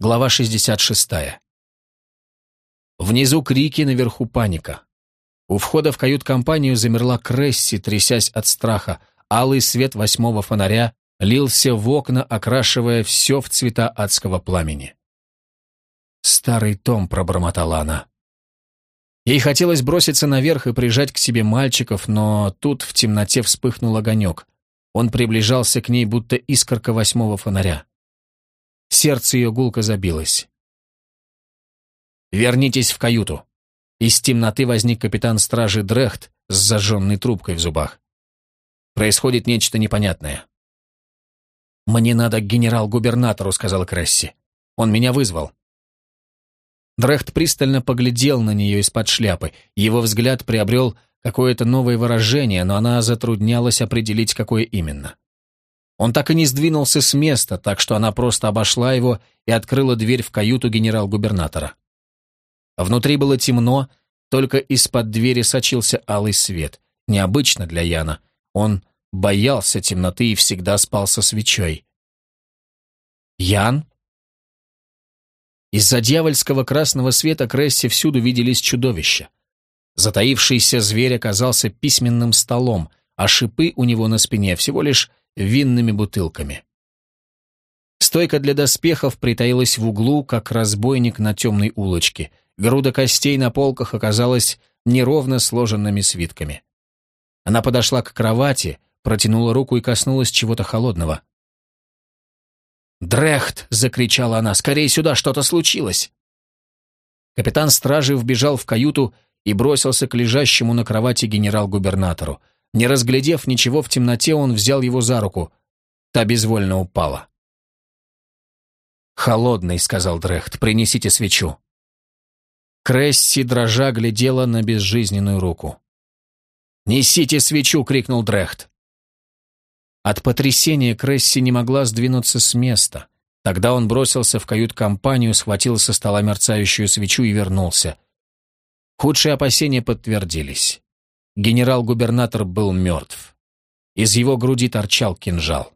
Глава 66. Внизу крики, наверху паника. У входа в кают-компанию замерла Кресси, трясясь от страха. Алый свет восьмого фонаря лился в окна, окрашивая все в цвета адского пламени. «Старый Том», — пробормотала она. Ей хотелось броситься наверх и прижать к себе мальчиков, но тут в темноте вспыхнул огонек. Он приближался к ней, будто искорка восьмого фонаря. Сердце ее гулко забилось. «Вернитесь в каюту!» Из темноты возник капитан стражи Дрехт с зажженной трубкой в зубах. «Происходит нечто непонятное». «Мне надо к генерал-губернатору», — сказал Кресси. «Он меня вызвал». Дрехт пристально поглядел на нее из-под шляпы. Его взгляд приобрел какое-то новое выражение, но она затруднялась определить, какое именно. Он так и не сдвинулся с места, так что она просто обошла его и открыла дверь в каюту генерал-губернатора. Внутри было темно, только из-под двери сочился алый свет. Необычно для Яна. Он боялся темноты и всегда спал со свечой. «Ян?» Из-за дьявольского красного света Кресси всюду виделись чудовища. Затаившийся зверь оказался письменным столом, а шипы у него на спине всего лишь винными бутылками. Стойка для доспехов притаилась в углу, как разбойник на темной улочке. Груда костей на полках оказалась неровно сложенными свитками. Она подошла к кровати, протянула руку и коснулась чего-то холодного. «Дрехт!» — закричала она. «Скорее сюда! Что-то случилось!» Капитан стражи вбежал в каюту и бросился к лежащему на кровати генерал-губернатору. Не разглядев ничего в темноте, он взял его за руку. Та безвольно упала. «Холодный», — сказал Дрехт, — «принесите свечу». Кресси, дрожа, глядела на безжизненную руку. «Несите свечу!» — крикнул Дрехт. От потрясения Кресси не могла сдвинуться с места. Тогда он бросился в кают-компанию, схватил со стола мерцающую свечу и вернулся. Худшие опасения подтвердились. Генерал-губернатор был мертв. Из его груди торчал кинжал.